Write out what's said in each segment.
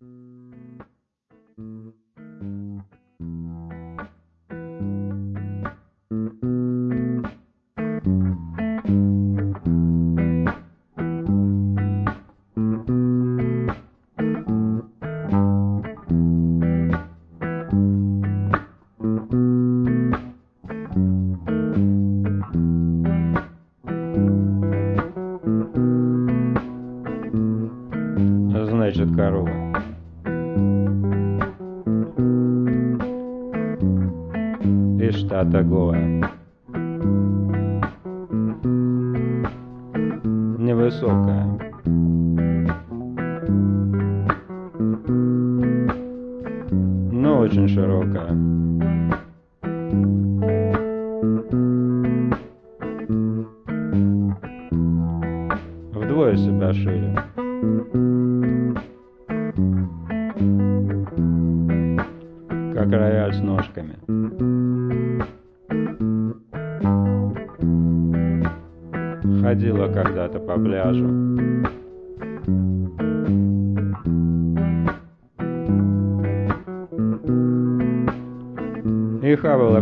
うん。Очень широкая.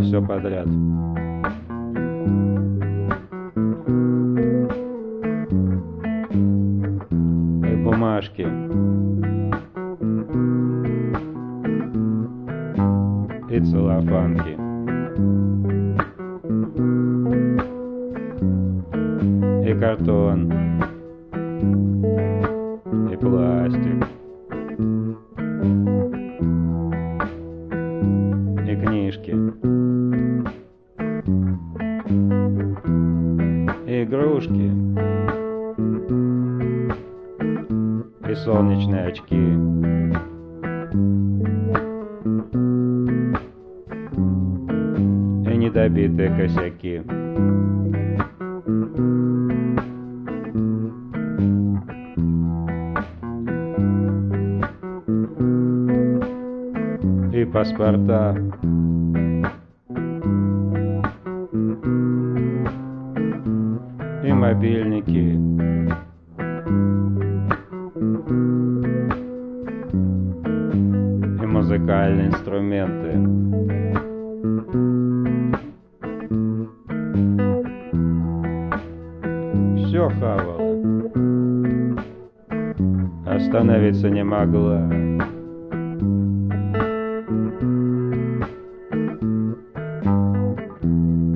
Все подряд. И бумажки. И целлофанки. И картон. И пластик. Солнечные очки. И недобитые косяки. И паспорта. Музыкальные инструменты. Все хавала. Остановиться не могла.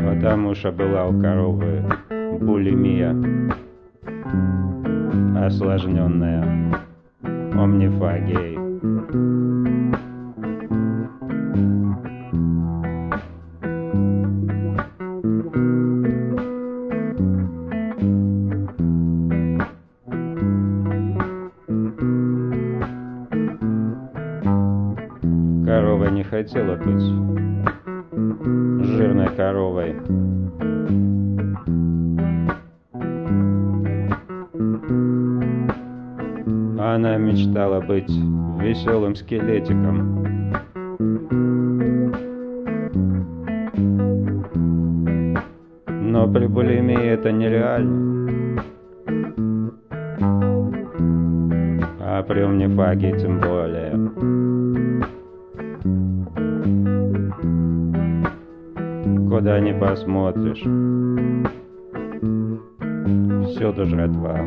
Потому что была у коровы булимия, осложненная омнифагией. Хотела быть жирной коровой. Она мечтала быть веселым скелетиком. Но при булимии это нереально. А при омнифагии тем более. Куда ни посмотришь. Всюду жратва.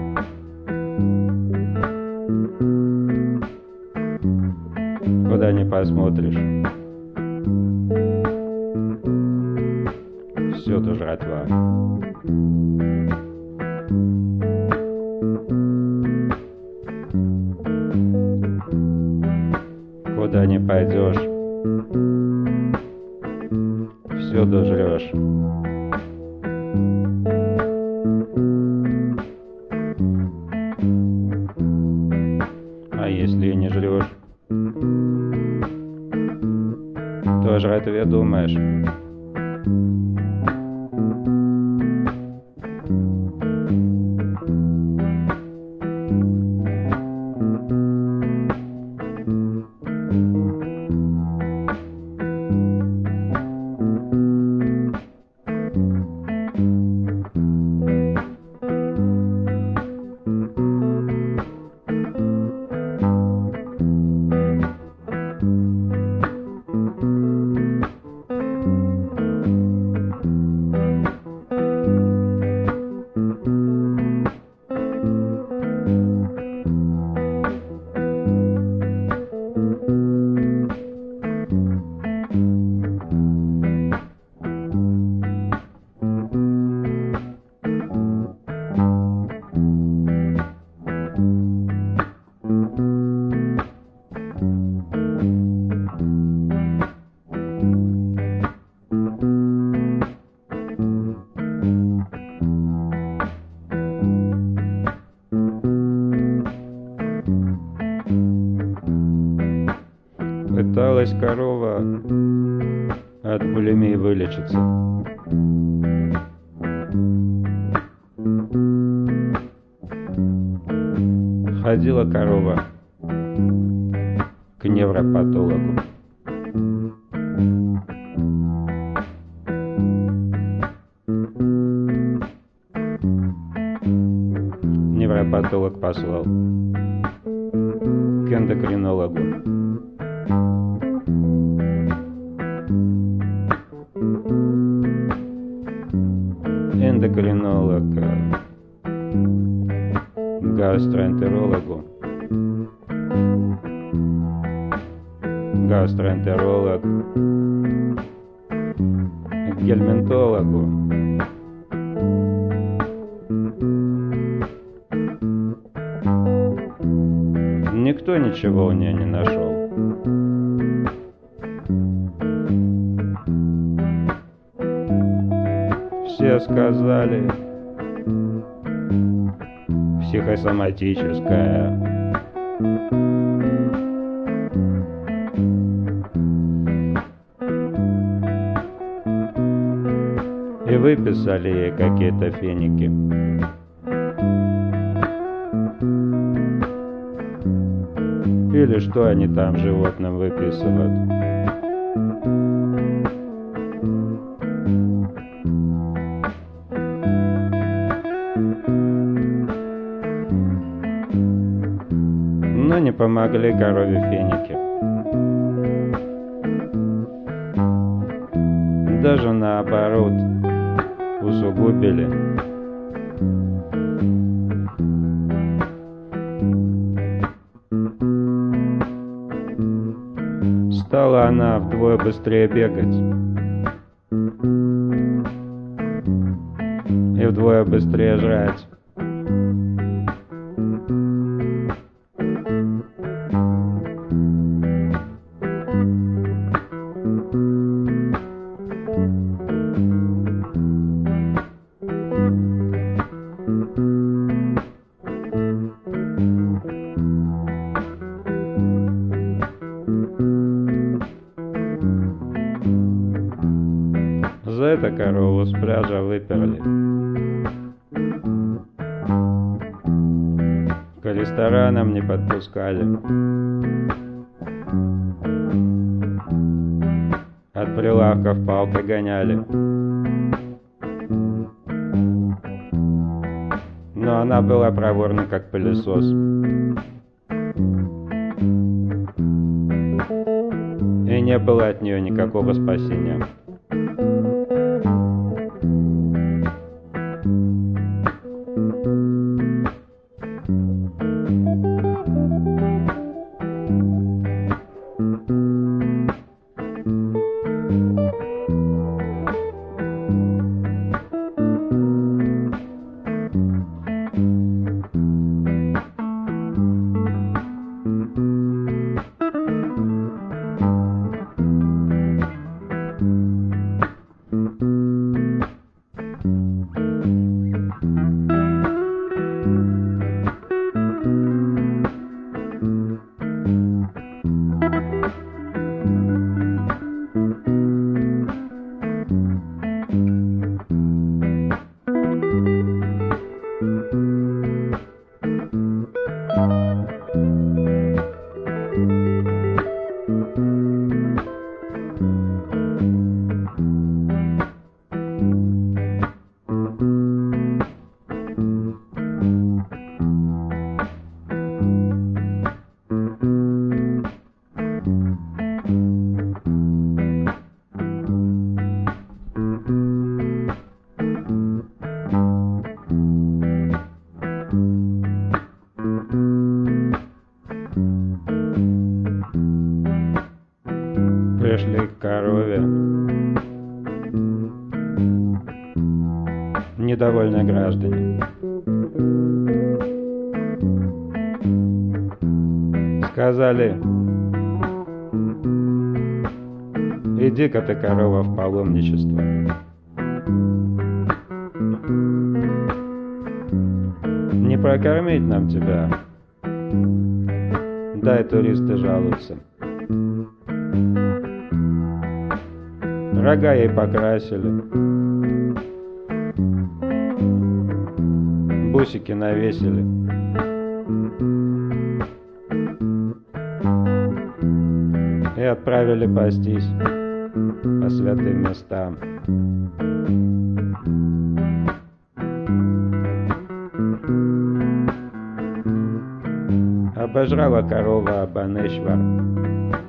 Куда ни посмотришь. Всюду жратва. Куда ни пойдешь. Всюду жрешь. А если не жрешь, то жратве думаешь. Корова к невропатологу. Невропатолог послал к эндокринологу. Все сказали психосоматическая. И выписали ей какие-то феники. Или что они там животным выписывают. Помогли корове феники. Даже наоборот, усугубили. Стала она вдвое быстрее бегать. И вдвое быстрее жрать. Подпускали. От прилавков палкой гоняли. Но она была проворна, как пылесос. И не было от нее никакого спасения. Недовольные граждане. Сказали, иди-ка ты, корова, в паломничество. Не прокормить нам тебя. Дай туристы жалуются. Рога ей покрасили. Бусики навесили. И отправили пастись по святым местам. Обожрала корова Абанешвар.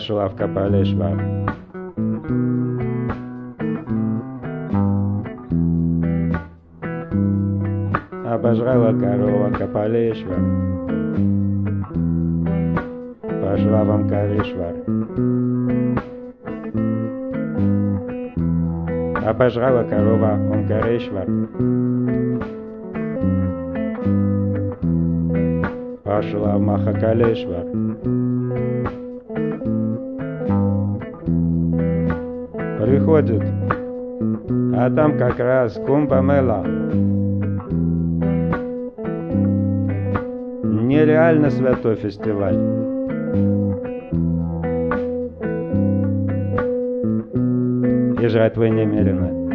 Пошла в Капалешвар. Обожрала корова Капалешвар. Пошла в Амкарешвар. Обожрала корова Омкарешвар. Пошла в Махакалешвар. Приходит, а там как раз Кумбамела. Нереально святой фестиваль. И жертвы немерено.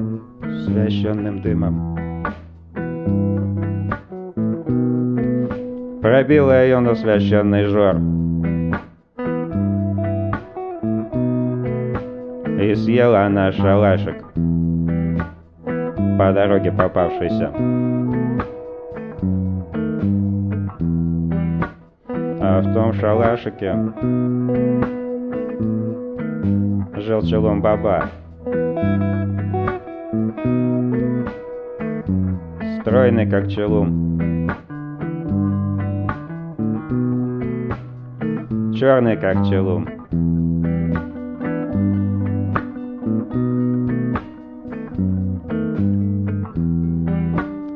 Корова священным дымом. Пробила ее на священный жор. И съела она шалашик, по дороге попавшийся. А в том шалашике жил челом баба. Стройный, как челум. Черный, как челум.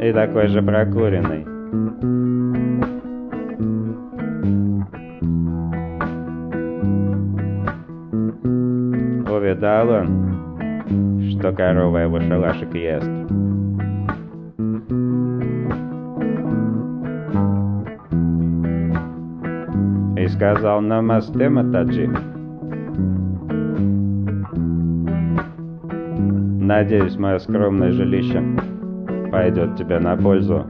И такой же прокуренный. Увидал он, что корова его шалашик ест. Сказал «Намасте, Матаджи». Надеюсь, мое скромное жилище пойдет тебе на пользу.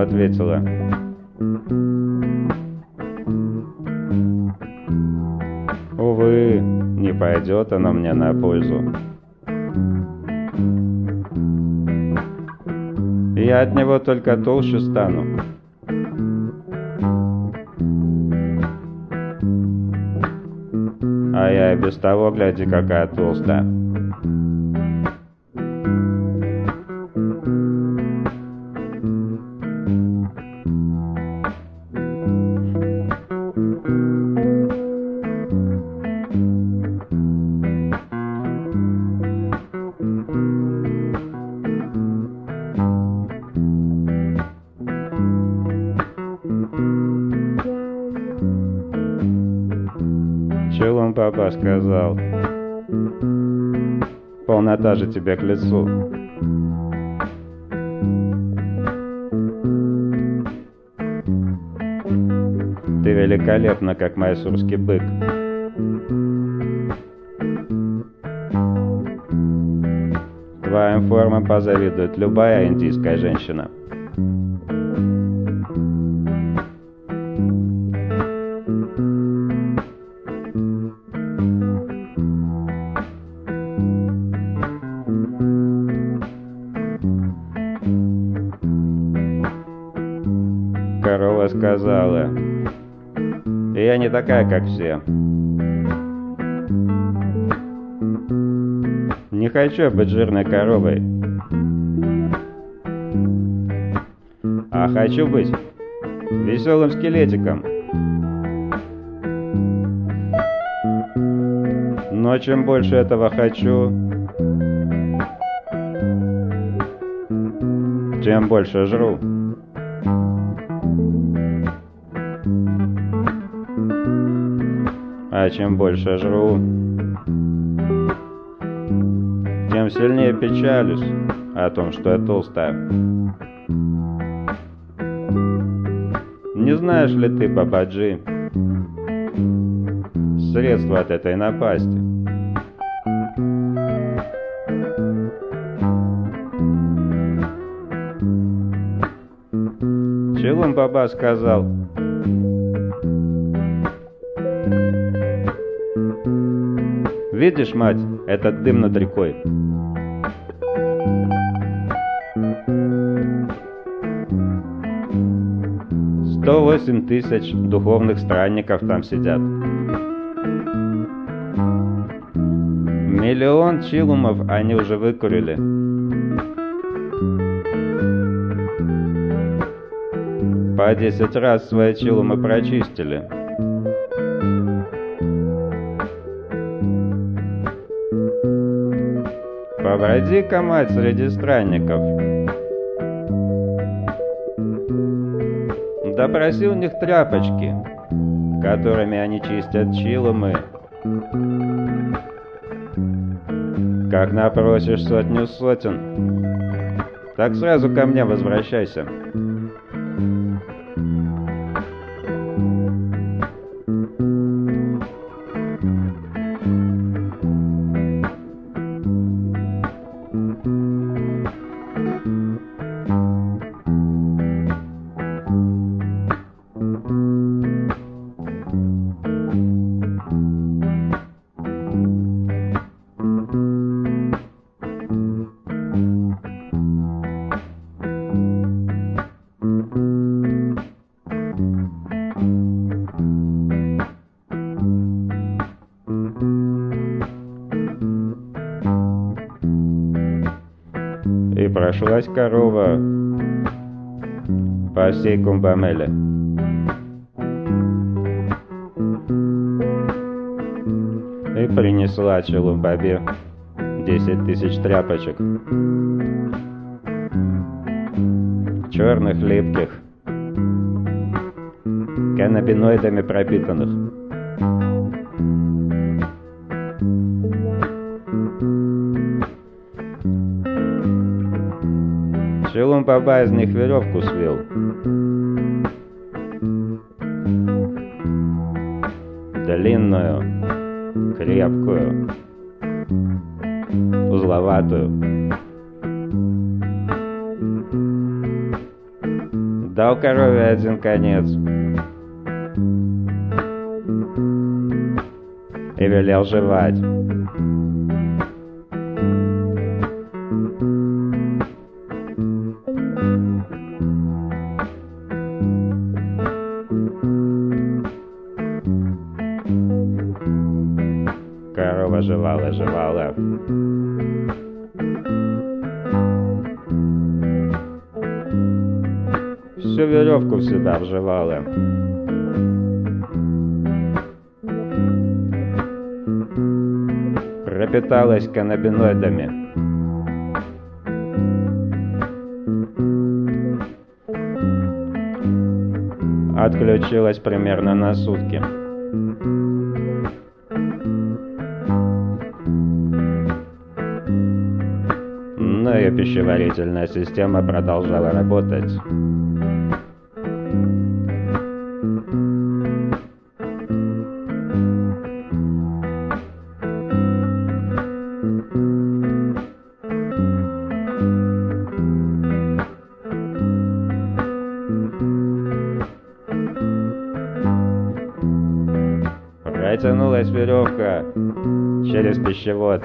Ответила. Увы, не пойдет оно мне на пользу. Я от него только толще стану. А я и без того, гляди, какая толстая. Полнота же тебе к лицу. Ты великолепна, как майсурский бык. Твоим формам позавидует любая индийская женщина. Такая, как все. Не хочу быть жирной коровой, а хочу быть веселым скелетиком. Но чем больше этого хочу, тем больше жру. А чем больше жру, тем сильнее печалюсь о том, что я толстая. Не знаешь ли ты, Бабаджи, средства от этой напасти? Челум Баба сказал, «Видишь, мать, этот дым над рекой?» Сто восемь тысяч духовных странников там сидят. Миллион чилумов они уже выкурили. По десять раз свои чилумы прочистили. Поброди-ка, мать, среди странников. Допроси у них тряпочки, которыми они чистят чилумы. Как напросишь сотню сотен, так сразу ко мне возвращайся. Прошлась корова по всей Кумбамеле. И принесла Челумбабе десять тысяч тряпочек. Черных, липких, каннабиноидами пропитанных. Шилум Баба из них веревку свел. Длинную, крепкую, узловатую. Дал корове один конец. И велел жевать. Жевала, жевала. Всю веревку в себя вживала. Пропиталась каннабиноидами. Отключилась примерно на сутки. Ее пищеварительная система продолжала работать. Протянулась веревка через пищевод.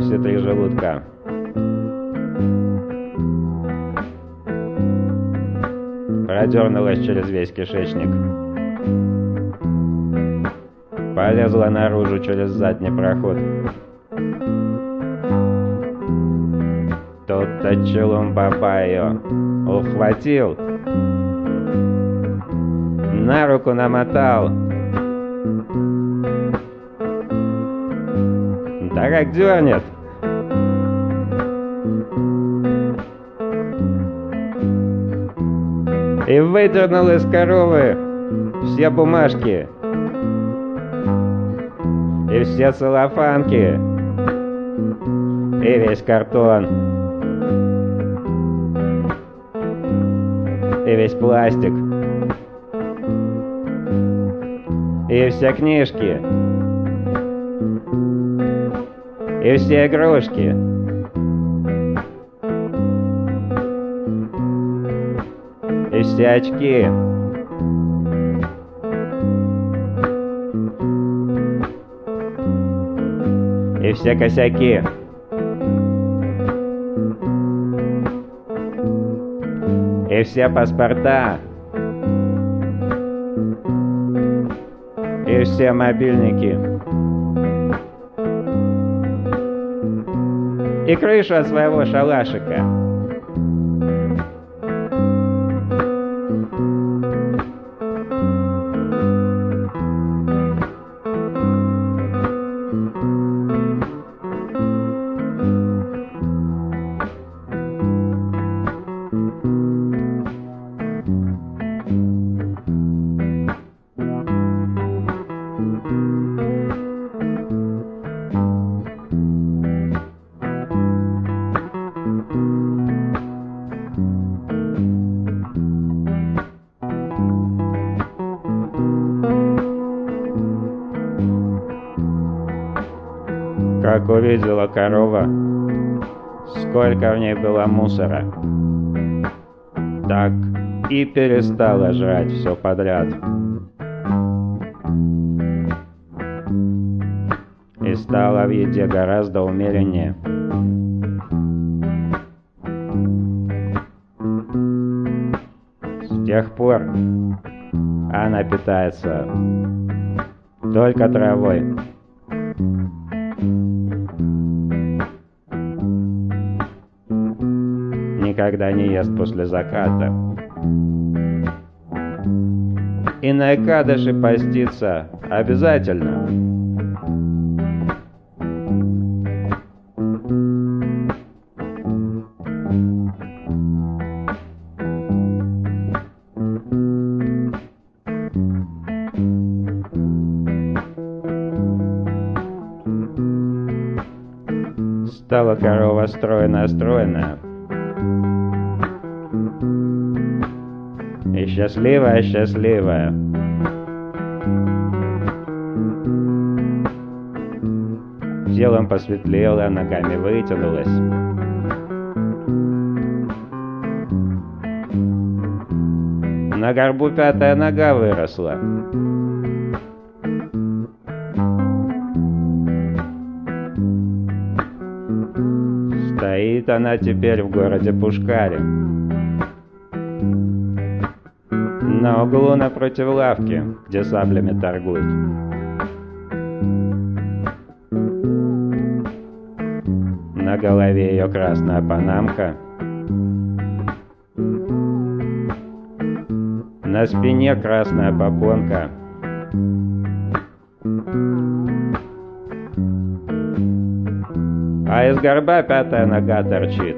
Пронизала все три желудка. Продернулась через весь кишечник. Полезла наружу через задний проход. Тут-то Чулумбаба ее ухватил на руку намотал. Да как дернет. И выдернул из коровы все бумажки. И все целлофанки. И весь картон. И весь пластик. И все книжки. И все игрушки. Все очки. И все косяки. И все паспорта. и все мобильники. И крышу от своего шалашика. Увидела корова, сколько в ней было мусора, так и перестала жрать все подряд. И стала в еде гораздо умереннее. С тех пор она питается только травой. Никогда не ест после заката. И на Экадыши поститься обязательно. Стала корова стройная-стройная. И счастливая, счастливая. Телом посветлела, ногами вытянулась. На горбу пятая нога выросла. Стоит она теперь в городе Пушкаре. На углу напротив лавки, где саблями торгуют. На голове ее красная панамка. На спине красная попонка. А из горба пятая нога торчит.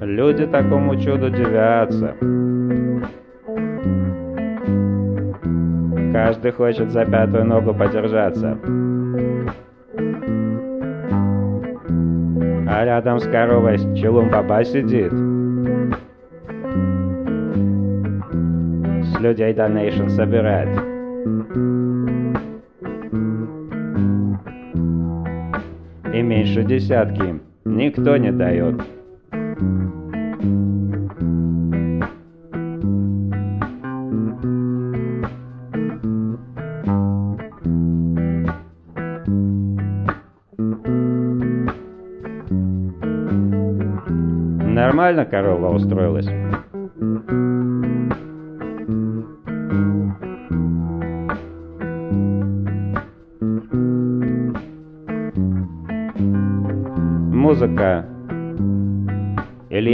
Люди такому чуду дивятся. Каждый хочет за пятую ногу подержаться. А рядом с коровой челум-баба сидит. С людей донейшн собирает. Десятки никто не дает. Нормально корова устроилась.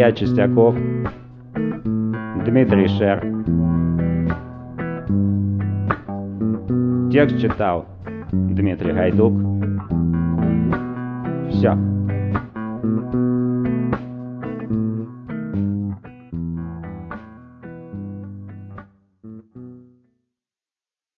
Илья Чистяков. Дмитрий Шер. Текст читал Дмитрий Гайдук. Все.